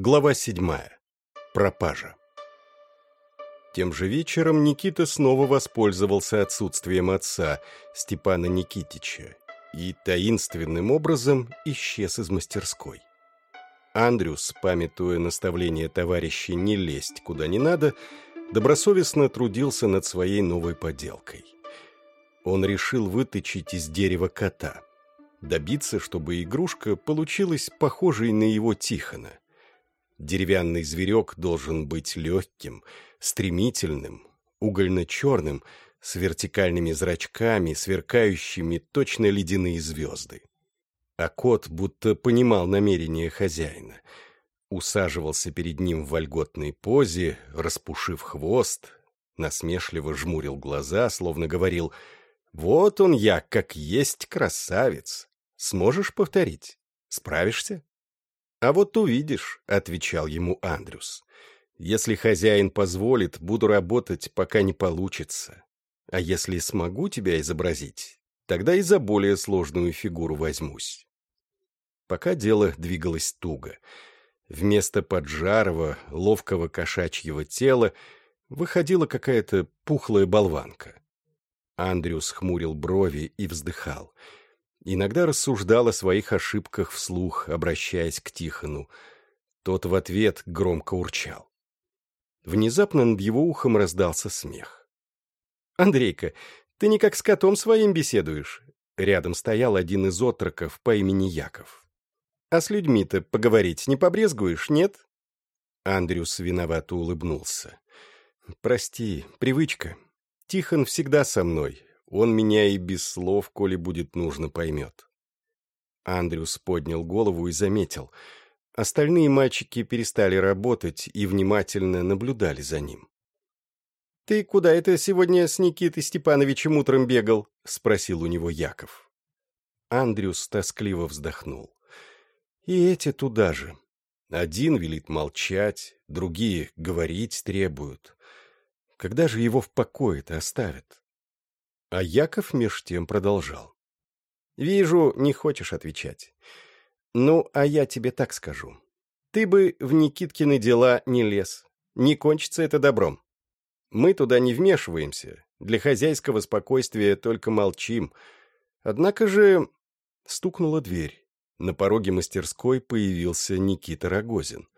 Глава седьмая. Пропажа. Тем же вечером Никита снова воспользовался отсутствием отца, Степана Никитича, и таинственным образом исчез из мастерской. Андрюс, памятуя наставление товарища не лезть куда не надо, добросовестно трудился над своей новой поделкой. Он решил выточить из дерева кота, добиться, чтобы игрушка получилась похожей на его Тихона – Деревянный зверек должен быть легким, стремительным, угольно-черным, с вертикальными зрачками, сверкающими точно ледяные звезды. А кот будто понимал намерение хозяина. Усаживался перед ним в вольготной позе, распушив хвост, насмешливо жмурил глаза, словно говорил «Вот он я, как есть красавец. Сможешь повторить? Справишься?» «А вот увидишь», — отвечал ему Андрюс. «Если хозяин позволит, буду работать, пока не получится. А если смогу тебя изобразить, тогда и за более сложную фигуру возьмусь». Пока дело двигалось туго. Вместо поджарого, ловкого кошачьего тела выходила какая-то пухлая болванка. Андрюс хмурил брови и вздыхал — Иногда рассуждал о своих ошибках вслух, обращаясь к Тихону. Тот в ответ громко урчал. Внезапно над его ухом раздался смех. «Андрейка, ты не как с котом своим беседуешь?» Рядом стоял один из отроков по имени Яков. «А с людьми-то поговорить не побрезгуешь, нет?» Андрюс виновато улыбнулся. «Прости, привычка. Тихон всегда со мной, он меня и без слов, коли будет нужно, поймет. Андрюс поднял голову и заметил. Остальные мальчики перестали работать и внимательно наблюдали за ним. «Ты куда это сегодня с Никитой Степановичем утром бегал?» — спросил у него Яков. Андрюс тоскливо вздохнул. «И эти туда же. Один велит молчать, другие говорить требуют. Когда же его в покое-то оставят?» А Яков меж тем продолжал. «Вижу, не хочешь отвечать. Ну, а я тебе так скажу. Ты бы в Никиткины дела не лез. Не кончится это добром. Мы туда не вмешиваемся. Для хозяйского спокойствия только молчим. Однако же...» Стукнула дверь. На пороге мастерской появился Никита Рогозин.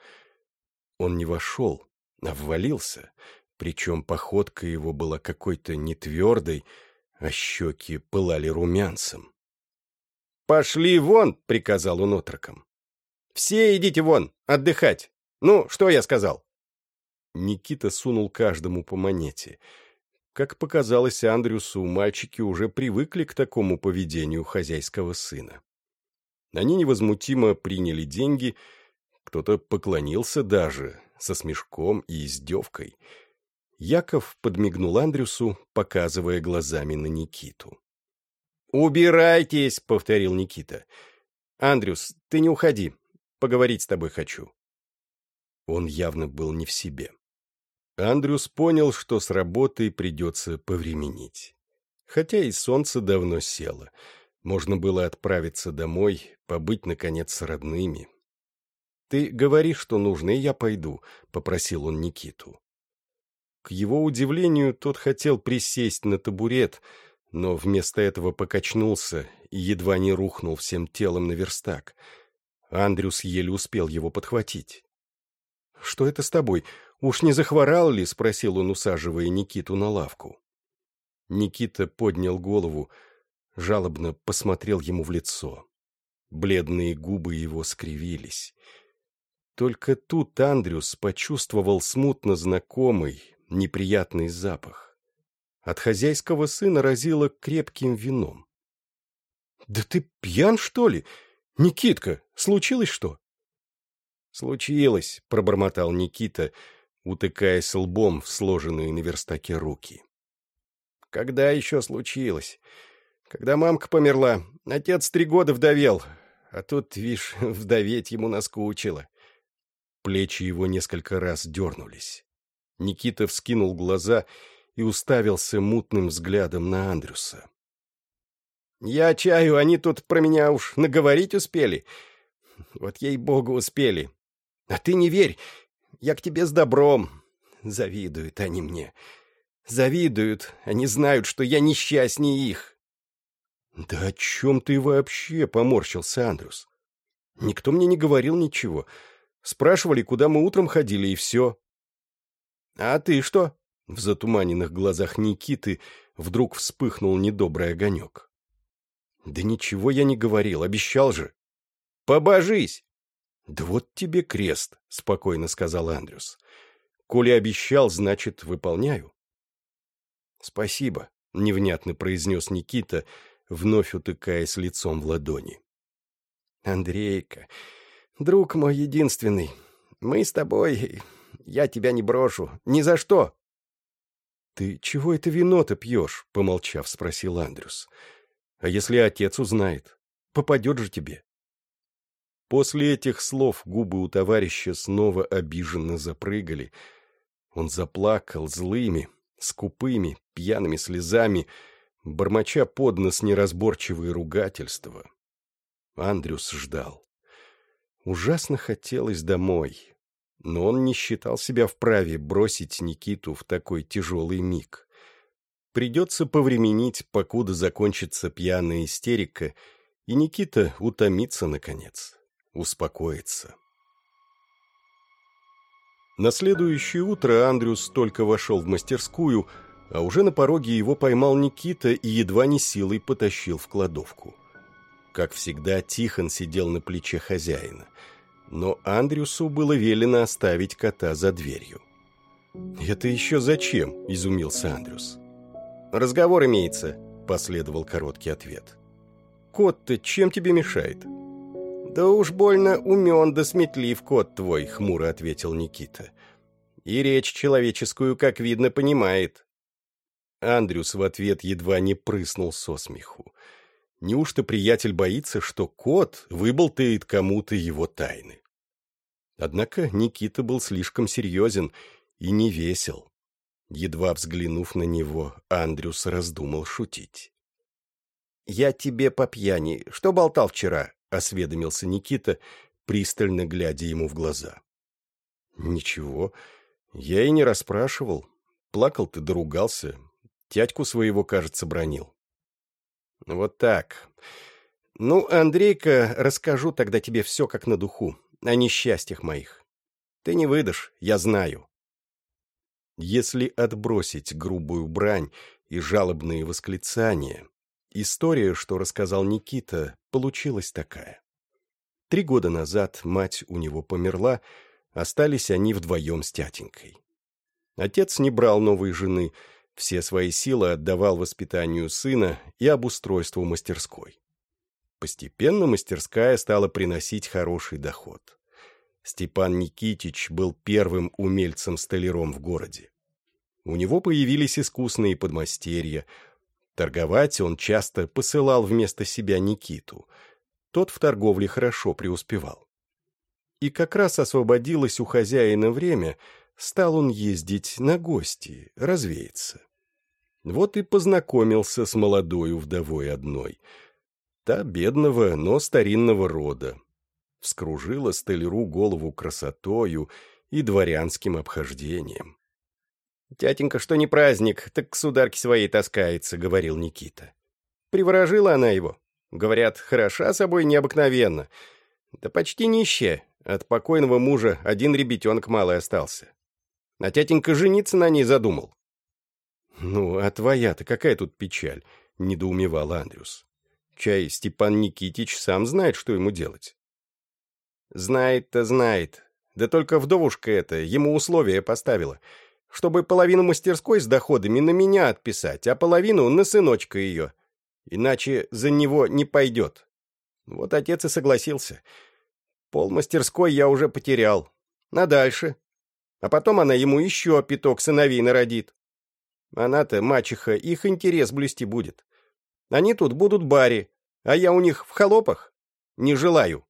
Он не вошел, а ввалился, причем походка его была какой-то нетвердой, а щеки пылали румянцем. «Пошли вон!» — приказал он отрокам. «Все идите вон, отдыхать! Ну, что я сказал?» Никита сунул каждому по монете. Как показалось Андрюсу, мальчики уже привыкли к такому поведению хозяйского сына. Они невозмутимо приняли деньги, кто-то поклонился даже, со смешком и издевкой — Яков подмигнул Андрюсу, показывая глазами на Никиту. «Убирайтесь!» — повторил Никита. «Андрюс, ты не уходи. Поговорить с тобой хочу». Он явно был не в себе. Андрюс понял, что с работой придется повременить. Хотя и солнце давно село. Можно было отправиться домой, побыть, наконец, с родными. «Ты говори, что нужно, и я пойду», — попросил он Никиту. К его удивлению, тот хотел присесть на табурет, но вместо этого покачнулся и едва не рухнул всем телом на верстак. Андрюс еле успел его подхватить. «Что это с тобой? Уж не захворал ли?» — спросил он, усаживая Никиту на лавку. Никита поднял голову, жалобно посмотрел ему в лицо. Бледные губы его скривились. Только тут Андрюс почувствовал смутно знакомый, неприятный запах. От хозяйского сына разило крепким вином. «Да ты пьян, что ли? Никитка, случилось что?» «Случилось», — пробормотал Никита, утыкаясь лбом в сложенные на верстаке руки. «Когда еще случилось? Когда мамка померла, отец три года вдовел, а тут, вишь, вдоветь ему наскучило». Плечи его несколько раз дернулись. Никита вскинул глаза и уставился мутным взглядом на Андрюса. «Я чаю, они тут про меня уж наговорить успели. Вот ей-богу успели. А ты не верь, я к тебе с добром. Завидуют они мне. Завидуют, они знают, что я несчастнее их. Да о чем ты вообще, поморщился Андрюс. Никто мне не говорил ничего. Спрашивали, куда мы утром ходили, и все. А ты что? В затуманенных глазах Никиты вдруг вспыхнул недобрый огонек. Да ничего я не говорил, обещал же. Побожись! Да вот тебе крест, спокойно сказал Андрюс. Коли обещал, значит, выполняю. Спасибо, невнятно произнес Никита, вновь утыкаясь лицом в ладони. Андрейка, друг мой единственный, мы с тобой... Я тебя не брошу. Ни за что. «Ты чего это вино-то пьешь?» — помолчав, спросил Андрюс. «А если отец узнает? Попадет же тебе». После этих слов губы у товарища снова обиженно запрыгали. Он заплакал злыми, скупыми, пьяными слезами, бормоча под нос неразборчивые ругательства. Андрюс ждал. Ужасно хотелось домой, но он не считал себя вправе бросить Никиту в такой тяжелый миг. Придется повременить, покуда закончится пьяная истерика, и Никита утомится, наконец, успокоится. На следующее утро Андрюс только вошел в мастерскую, а уже на пороге его поймал Никита и едва не силой потащил в кладовку. Как всегда, Тихон сидел на плече хозяина — но Андрюсу было велено оставить кота за дверью. «Это еще зачем?» – изумился Андрюс. «Разговор имеется», – последовал короткий ответ. «Кот-то чем тебе мешает?» «Да уж больно умен да сметлив кот твой», — хмуро ответил Никита. «И речь человеческую, как видно, понимает». Андрюс в ответ едва не прыснул со смеху. Неужто приятель боится, что кот выболтает кому-то его тайны? Однако Никита был слишком серьезен и не весел. Едва взглянув на него, Андрюс раздумал шутить. «Я тебе по пьяни. Что болтал вчера?» — осведомился Никита, пристально глядя ему в глаза. «Ничего. Я и не расспрашивал. Плакал ты, доругался. Тятьку своего, кажется, бронил». «Вот так. Ну, Андрейка, расскажу тогда тебе все как на духу о несчастьях моих. Ты не выдашь, я знаю. Если отбросить грубую брань и жалобные восклицания, история, что рассказал Никита, получилась такая. Три года назад мать у него померла, остались они вдвоем с тятенькой. Отец не брал новой жены, все свои силы отдавал воспитанию сына и обустройству мастерской. Постепенно мастерская стала приносить хороший доход. Степан Никитич был первым умельцем-столяром в городе. У него появились искусные подмастерья. Торговать он часто посылал вместо себя Никиту. Тот в торговле хорошо преуспевал. И как раз освободилось у хозяина время, стал он ездить на гости, развеяться. Вот и познакомился с молодою вдовой одной — Та бедного, но старинного рода. Вскружила столяру голову красотою и дворянским обхождением. «Тятенька, что не праздник, так к сударке своей таскается», — говорил Никита. Приворожила она его. Говорят, хороша собой необыкновенно. Да почти нищая. От покойного мужа один ребятенок малый остался. А тятенька жениться на ней задумал. «Ну, а твоя-то какая тут печаль?» — недоумевал Андрюс. Чай Степан Никитич сам знает, что ему делать. Знает-то знает. Да только вдовушка эта ему условия поставила, чтобы половину мастерской с доходами на меня отписать, а половину на сыночка ее. Иначе за него не пойдет. Вот отец и согласился. Пол мастерской я уже потерял. На дальше. А потом она ему еще пяток сыновей народит. Она-то, мачеха, их интерес блюсти будет. Они тут будут бари, а я у них в холопах. Не желаю.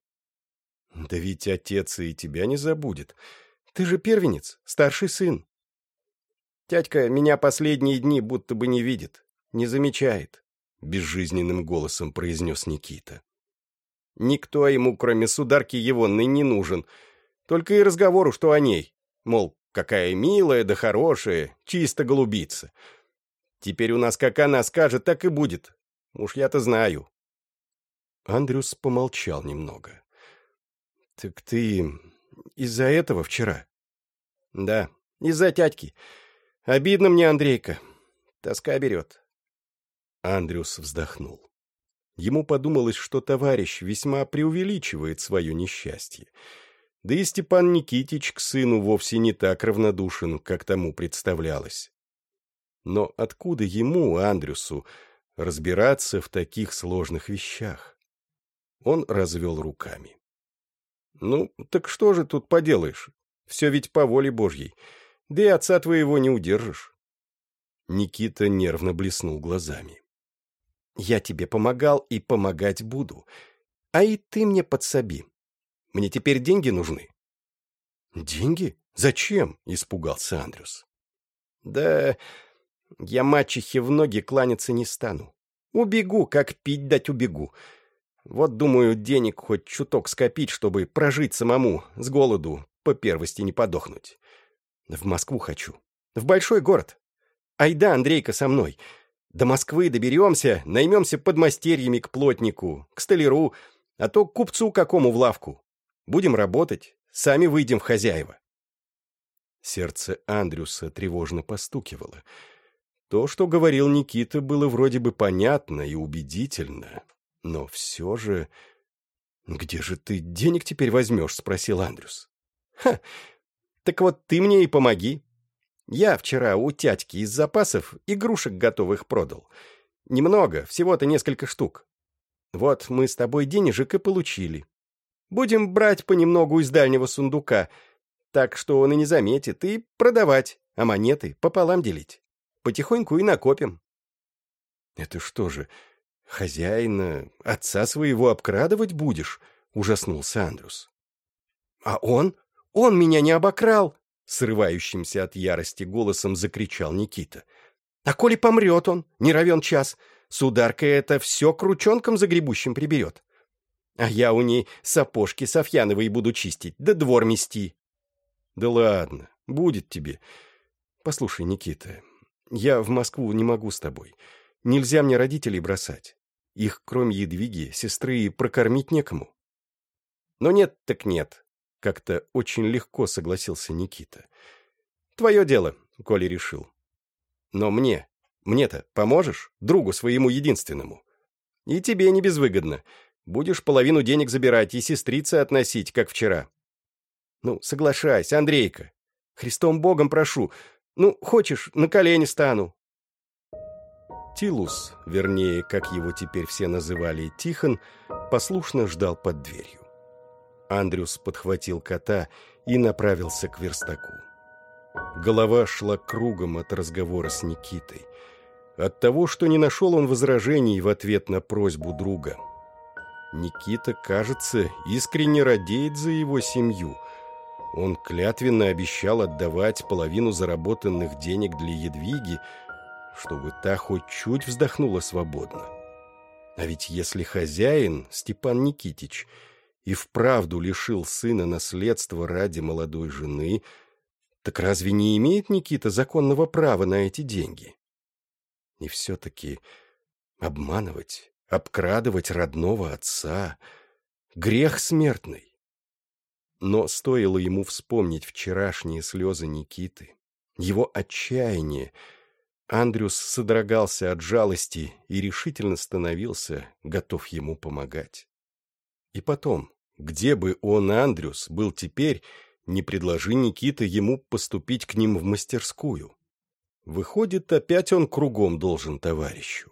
Да ведь отец и тебя не забудет. Ты же первенец, старший сын. Тятька меня последние дни будто бы не видит, не замечает, — безжизненным голосом произнес Никита. Никто ему, кроме сударки Егонной, не нужен. Только и разговору, что о ней. Мол, какая милая да хорошая, чисто голубица. Теперь у нас как она скажет, так и будет. Уж я-то знаю. Андрюс помолчал немного. «Так ты из-за этого вчера?» «Да, из-за тятьки. Обидно мне, Андрейка. Тоска берет». Андрюс вздохнул. Ему подумалось, что товарищ весьма преувеличивает свое несчастье. Да и Степан Никитич к сыну вовсе не так равнодушен, как тому представлялось. Но откуда ему, Андрюсу, разбираться в таких сложных вещах? Он развел руками. «Ну, так что же тут поделаешь? Все ведь по воле Божьей. Да и отца твоего не удержишь». Никита нервно блеснул глазами. «Я тебе помогал и помогать буду. А и ты мне подсоби. Мне теперь деньги нужны». «Деньги? Зачем?» — испугался Андрюс. «Да я мачехе в ноги кланяться не стану. Убегу, как пить дать убегу. Вот, думаю, денег хоть чуток скопить, чтобы прожить самому, с голоду, по первости не подохнуть. В Москву хочу. В большой город. Айда, Андрейка, со мной. До Москвы доберемся, наймемся подмастерьями к плотнику, к столяру, а то к купцу какому в лавку. Будем работать, сами выйдем в хозяева. Сердце Андрюса тревожно постукивало. То, что говорил Никита, было вроде бы понятно и убедительно, но все же... «Где же ты денег теперь возьмешь?» — спросил Андрюс. «Ха! Так вот ты мне и помоги. Я вчера у тятьки из запасов игрушек готовых продал. Немного, всего-то несколько штук. Вот мы с тобой денежек и получили. Будем брать понемногу из дальнего сундука, так что он и не заметит, и продавать, а монеты пополам делить. Потихоньку и накопим». «Это что же, «Хозяина, отца своего обкрадывать будешь?» — ужаснулся Андрюс. «А он? Он меня не обокрал!» — срывающимся от ярости голосом закричал Никита. «А коли помрет он, не равен час, сударка это все кручонком загребущим приберет. А я у ней сапожки Софьяновой буду чистить, да двор мести». «Да ладно, будет тебе. Послушай, Никита, я в Москву не могу с тобой. Нельзя мне родителей бросать. Их, кроме Едвиги, сестры прокормить некому. Но нет так нет. Как-то очень легко согласился Никита. Твое дело, Коля решил. Но мне, мне-то поможешь? Другу своему единственному. И тебе не безвыгодно. Будешь половину денег забирать и сестрице относить, как вчера. Ну, соглашайся, Андрейка. Христом Богом прошу. Ну, хочешь, на колени стану. Тилус, вернее, как его теперь все называли, Тихон, послушно ждал под дверью. Андрюс подхватил кота и направился к верстаку. Голова шла кругом от разговора с Никитой. От того, что не нашел он возражений в ответ на просьбу друга. Никита, кажется, искренне радеет за его семью. Он клятвенно обещал отдавать половину заработанных денег для Едвиги, чтобы та хоть чуть вздохнула свободно. А ведь если хозяин, Степан Никитич, и вправду лишил сына наследства ради молодой жены, так разве не имеет Никита законного права на эти деньги? И все-таки обманывать, обкрадывать родного отца — грех смертный. Но стоило ему вспомнить вчерашние слезы Никиты, его отчаяние — Андрюс содрогался от жалости и решительно становился, готов ему помогать. И потом, где бы он, Андрюс, был теперь, не предложи Никита ему поступить к ним в мастерскую. Выходит, опять он кругом должен товарищу.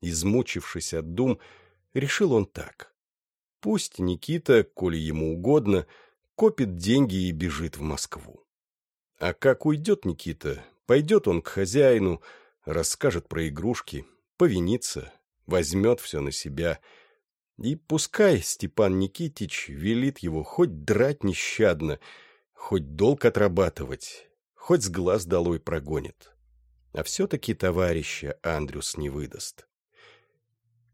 Измучившись от дум, решил он так. Пусть Никита, коли ему угодно, копит деньги и бежит в Москву. А как уйдет Никита, Пойдет он к хозяину, расскажет про игрушки, повинится, возьмет все на себя. И пускай Степан Никитич велит его хоть драть нещадно, хоть долг отрабатывать, хоть с глаз долой прогонит. А все-таки товарища Андрюс не выдаст.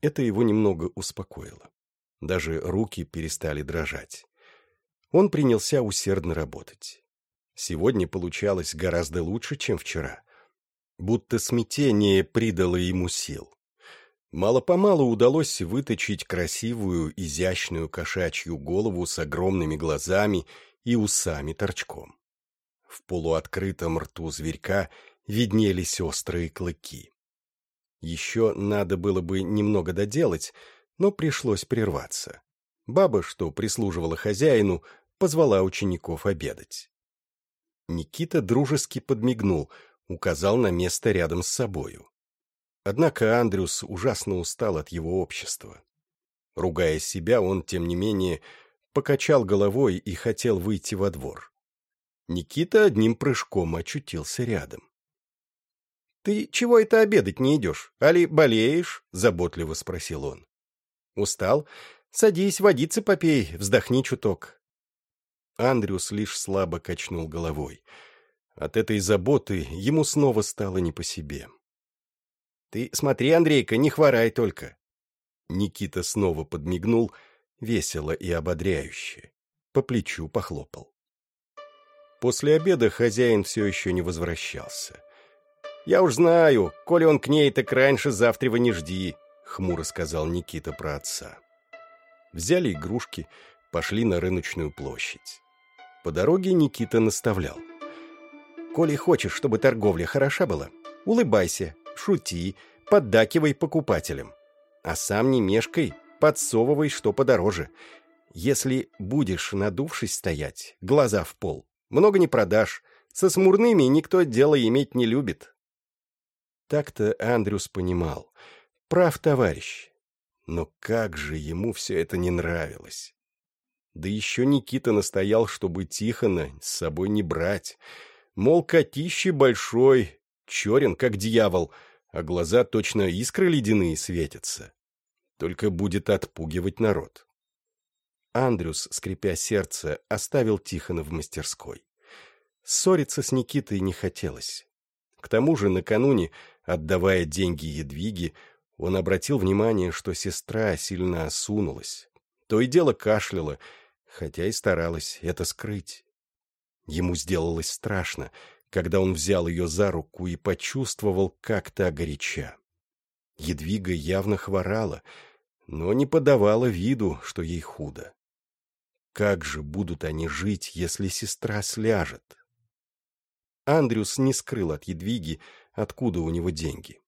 Это его немного успокоило. Даже руки перестали дрожать. Он принялся усердно работать. Сегодня получалось гораздо лучше, чем вчера. Будто смятение придало ему сил. Мало-помалу удалось выточить красивую, изящную кошачью голову с огромными глазами и усами торчком. В полуоткрытом рту зверька виднелись острые клыки. Еще надо было бы немного доделать, но пришлось прерваться. Баба, что прислуживала хозяину, позвала учеников обедать. Никита дружески подмигнул, указал на место рядом с собою. Однако Андрюс ужасно устал от его общества. Ругая себя, он, тем не менее, покачал головой и хотел выйти во двор. Никита одним прыжком очутился рядом. «Ты чего это обедать не идешь? Али болеешь?» — заботливо спросил он. «Устал? Садись, водицы попей, вздохни чуток». Андрюс лишь слабо качнул головой. От этой заботы ему снова стало не по себе. «Ты смотри, Андрейка, не хворай только!» Никита снова подмигнул, весело и ободряюще. По плечу похлопал. После обеда хозяин все еще не возвращался. «Я уж знаю, коли он к ней, так раньше завтра не жди», — хмуро сказал Никита про отца. Взяли игрушки, пошли на рыночную площадь. По дороге Никита наставлял. «Коли хочешь, чтобы торговля хороша была, улыбайся, шути, поддакивай покупателям. А сам не мешкай, подсовывай что подороже. Если будешь, надувшись стоять, глаза в пол, много не продашь, со смурными никто дело иметь не любит, так-то Андрюс понимал. Прав товарищ. Но как же ему все это не нравилось. Да еще Никита настоял, чтобы Тихона с собой не брать. Мол, котище большой, черен, как дьявол, а глаза точно искры ледяные светятся. Только будет отпугивать народ. Андрюс, скрипя сердце, оставил Тихона в мастерской. Ссориться с Никитой не хотелось. К тому же накануне Отдавая деньги Едвиге, он обратил внимание, что сестра сильно осунулась. То и дело кашляла, хотя и старалась это скрыть. Ему сделалось страшно, когда он взял ее за руку и почувствовал, как то горяча. Едвига явно хворала, но не подавала виду, что ей худо. Как же будут они жить, если сестра сляжет? Андрюс не скрыл от Едвиги, откуда у него деньги.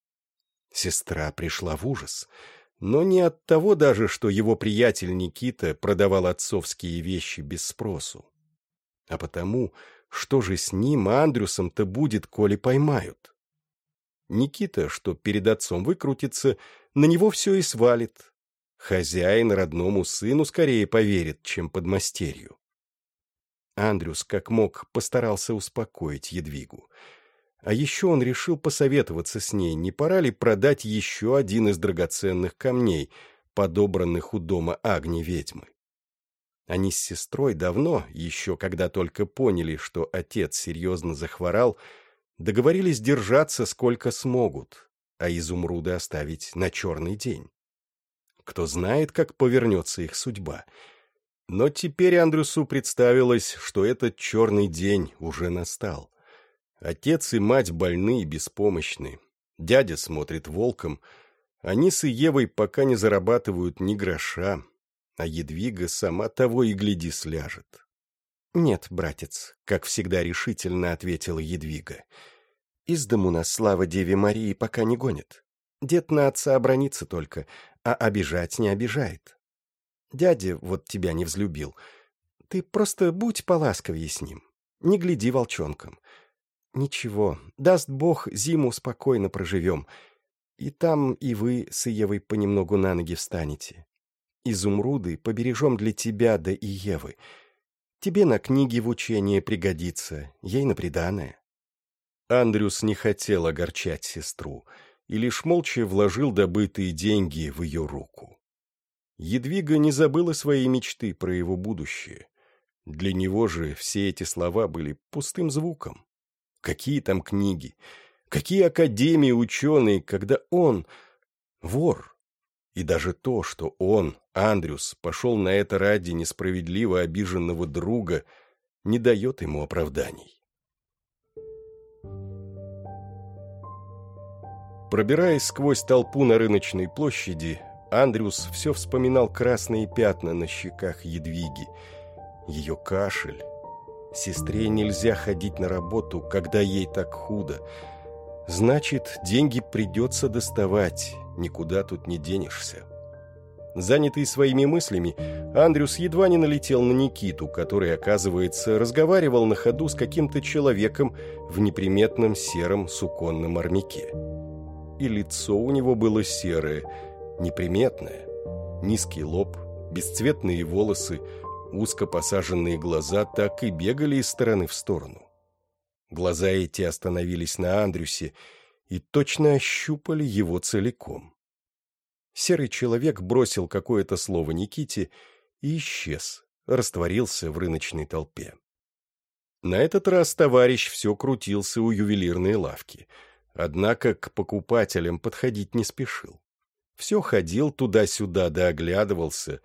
Сестра пришла в ужас, но не от того даже, что его приятель Никита продавал отцовские вещи без спросу, а потому, что же с ним, Андрюсом-то будет, коли поймают. Никита, что перед отцом выкрутится, на него все и свалит. Хозяин родному сыну скорее поверит, чем подмастерью. Андрюс, как мог, постарался успокоить Едвигу — а еще он решил посоветоваться с ней, не пора ли продать еще один из драгоценных камней, подобранных у дома Агни-ведьмы. Они с сестрой давно, еще когда только поняли, что отец серьезно захворал, договорились держаться сколько смогут, а изумруды оставить на черный день. Кто знает, как повернется их судьба. Но теперь Андрюсу представилось, что этот черный день уже настал — Отец и мать больны и беспомощны. Дядя смотрит волком. Они с Евой пока не зарабатывают ни гроша, а Едвига сама того и гляди сляжет. «Нет, братец», — как всегда решительно ответила Едвига. «Из дому нас слава Деве Марии пока не гонит. Дед на отца обронится только, а обижать не обижает. Дядя вот тебя не взлюбил. Ты просто будь поласковее с ним. Не гляди волчонком. Ничего, даст Бог, зиму спокойно проживем. И там и вы с Евой понемногу на ноги встанете. Изумруды побережем для тебя, да и Евы. Тебе на книги в учение пригодится, ей на приданое. Андрюс не хотел огорчать сестру и лишь молча вложил добытые деньги в ее руку. Едвига не забыла своей мечты про его будущее. Для него же все эти слова были пустым звуком. Какие там книги? Какие академии, ученые, когда он вор? И даже то, что он, Андрюс, пошел на это ради несправедливо обиженного друга, не дает ему оправданий. Пробираясь сквозь толпу на рыночной площади, Андрюс все вспоминал красные пятна на щеках Едвиги, ее кашель. Сестре нельзя ходить на работу, когда ей так худо. Значит, деньги придется доставать, никуда тут не денешься. Занятый своими мыслями, Андрюс едва не налетел на Никиту, который, оказывается, разговаривал на ходу с каким-то человеком в неприметном сером суконном армяке и лицо у него было серое, неприметное. Низкий лоб, бесцветные волосы, узко посаженные глаза так и бегали из стороны в сторону. Глаза эти остановились на Андрюсе и точно ощупали его целиком. Серый человек бросил какое-то слово Никите и исчез, растворился в рыночной толпе. На этот раз товарищ все крутился у ювелирной лавки — Однако к покупателям подходить не спешил. Все ходил туда-сюда да оглядывался.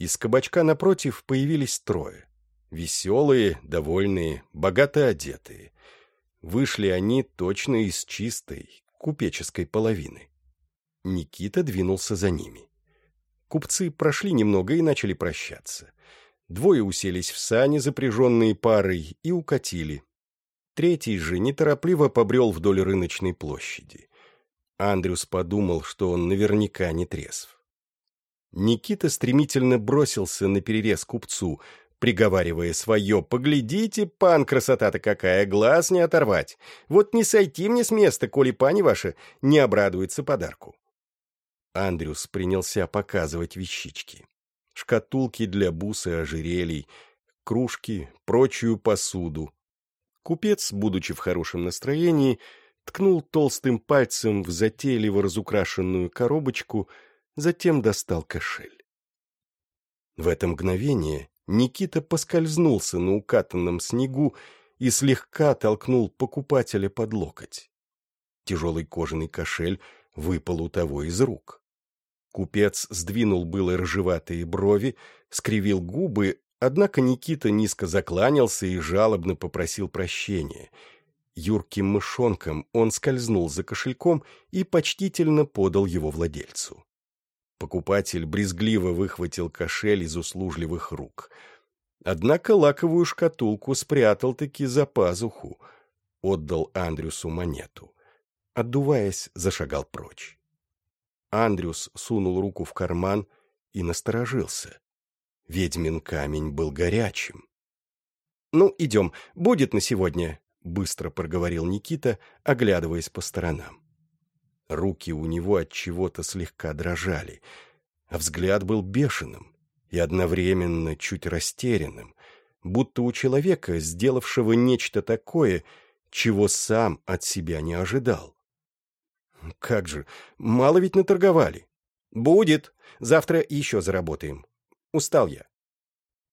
Из кабачка напротив появились трое. Веселые, довольные, богато одетые. Вышли они точно из чистой, купеческой половины. Никита двинулся за ними. Купцы прошли немного и начали прощаться. Двое уселись в сани, запряженные парой, и укатили, Третий же неторопливо побрел вдоль рыночной площади. Андрюс подумал, что он наверняка не трезв. Никита стремительно бросился на перерез купцу, приговаривая свое «Поглядите, пан, красота-то какая, глаз не оторвать! Вот не сойти мне с места, коли пани ваша не обрадуется подарку!» Андрюс принялся показывать вещички. Шкатулки для бус и ожерелий, кружки, прочую посуду, Купец, будучи в хорошем настроении, ткнул толстым пальцем в затейливо разукрашенную коробочку, затем достал кошель. В это мгновение Никита поскользнулся на укатанном снегу и слегка толкнул покупателя под локоть. Тяжелый кожаный кошель выпал у того из рук. Купец сдвинул было ржеватые брови, скривил губы, Однако Никита низко закланялся и жалобно попросил прощения. Юрким мышонком он скользнул за кошельком и почтительно подал его владельцу. Покупатель брезгливо выхватил кошель из услужливых рук. Однако лаковую шкатулку спрятал-таки за пазуху. Отдал Андрюсу монету. Отдуваясь, зашагал прочь. Андрюс сунул руку в карман и насторожился. Ведьмин камень был горячим. «Ну, идем, будет на сегодня», — быстро проговорил Никита, оглядываясь по сторонам. Руки у него от чего-то слегка дрожали, а взгляд был бешеным и одновременно чуть растерянным, будто у человека, сделавшего нечто такое, чего сам от себя не ожидал. «Как же, мало ведь наторговали». «Будет. Завтра еще заработаем. Устал я.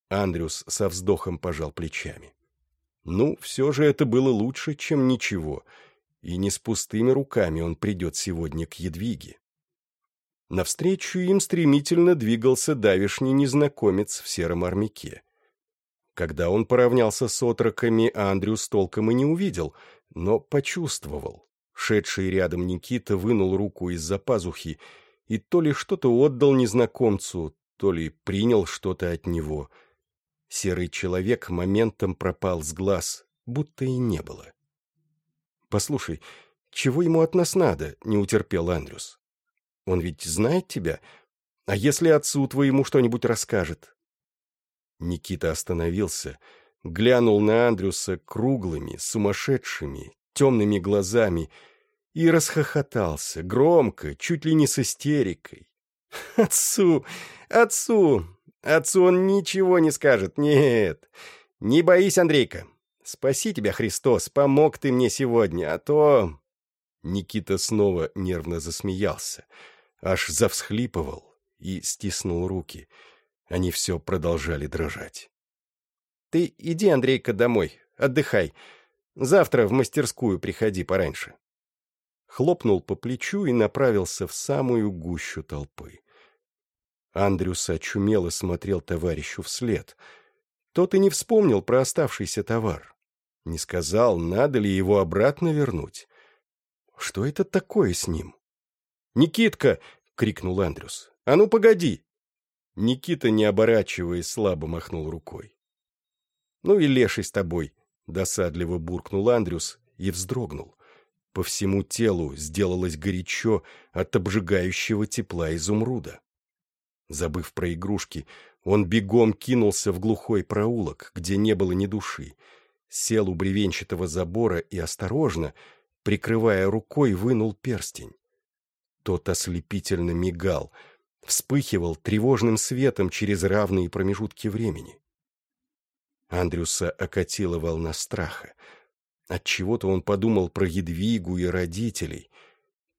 Андрюс со вздохом пожал плечами. Ну, все же это было лучше, чем ничего, и не с пустыми руками он придет сегодня к Едвиге. Навстречу им стремительно двигался давишний незнакомец в сером армяке. Когда он поравнялся с отроками, Андрюс толком и не увидел, но почувствовал. Шедший рядом Никита вынул руку из-за пазухи и то ли что-то отдал незнакомцу, то ли принял что-то от него. Серый человек моментом пропал с глаз, будто и не было. «Послушай, чего ему от нас надо?» — не утерпел Андрюс. «Он ведь знает тебя. А если отцу твоему что-нибудь расскажет?» Никита остановился, глянул на Андрюса круглыми, сумасшедшими, темными глазами и расхохотался, громко, чуть ли не с истерикой. «Отцу! Отцу! Отцу он ничего не скажет, нет! Не боись, Андрейка! Спаси тебя, Христос, помог ты мне сегодня, а то...» Никита снова нервно засмеялся, аж завсхлипывал и стиснул руки. Они все продолжали дрожать. «Ты иди, Андрейка, домой, отдыхай. Завтра в мастерскую приходи пораньше». хлопнул по плечу и направился в самую гущу толпы. Андрюс очумело смотрел товарищу вслед. Тот и не вспомнил про оставшийся товар. Не сказал, надо ли его обратно вернуть. Что это такое с ним? «Никитка!» — крикнул Андрюс. «А ну, погоди!» Никита, не оборачиваясь, слабо махнул рукой. «Ну и леший с тобой!» — досадливо буркнул Андрюс и вздрогнул. По всему телу сделалось горячо от обжигающего тепла изумруда. Забыв про игрушки, он бегом кинулся в глухой проулок, где не было ни души, сел у бревенчатого забора и осторожно, прикрывая рукой, вынул перстень. Тот ослепительно мигал, вспыхивал тревожным светом через равные промежутки времени. Андрюса окатила волна страха. Отчего-то он подумал про Едвигу и родителей.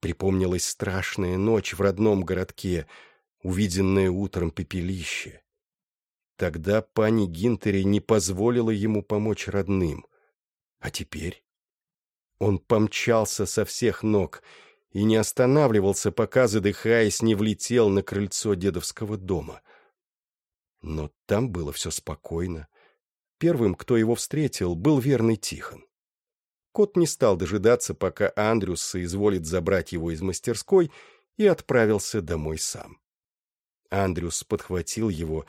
Припомнилась страшная ночь в родном городке, увиденное утром пепелище. Тогда пани Гинтери не позволила ему помочь родным. А теперь? Он помчался со всех ног — и не останавливался, пока, задыхаясь, не влетел на крыльцо дедовского дома. Но там было все спокойно. Первым, кто его встретил, был верный Тихон. Кот не стал дожидаться, пока Андрюс соизволит забрать его из мастерской, и отправился домой сам. Андрюс подхватил его,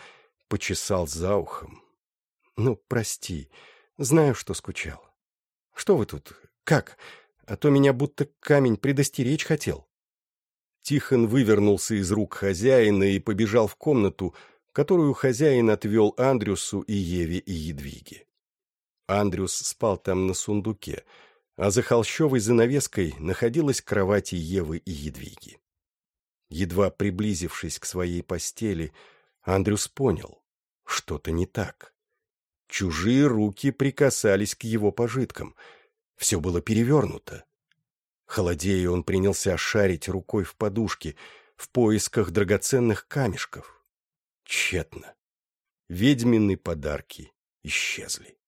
почесал за ухом. «Ну, прости, знаю, что скучал. Что вы тут? Как? а то меня будто камень предостеречь хотел. Тихон вывернулся из рук хозяина и побежал в комнату, которую хозяин отвел Андрюсу и Еве и Едвиге. Андрюс спал там на сундуке, а за холщовой занавеской находилась кровать Евы и Едвиги. Едва приблизившись к своей постели, Андрюс понял, что-то не так. Чужие руки прикасались к его пожиткам — все было перевернуто. Холодея он принялся шарить рукой в подушке в поисках драгоценных камешков. Тщетно. Ведьмины подарки исчезли.